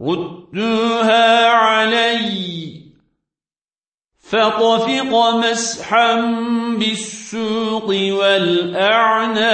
ردوها علي فطفق مسحا بالسوق والأعناق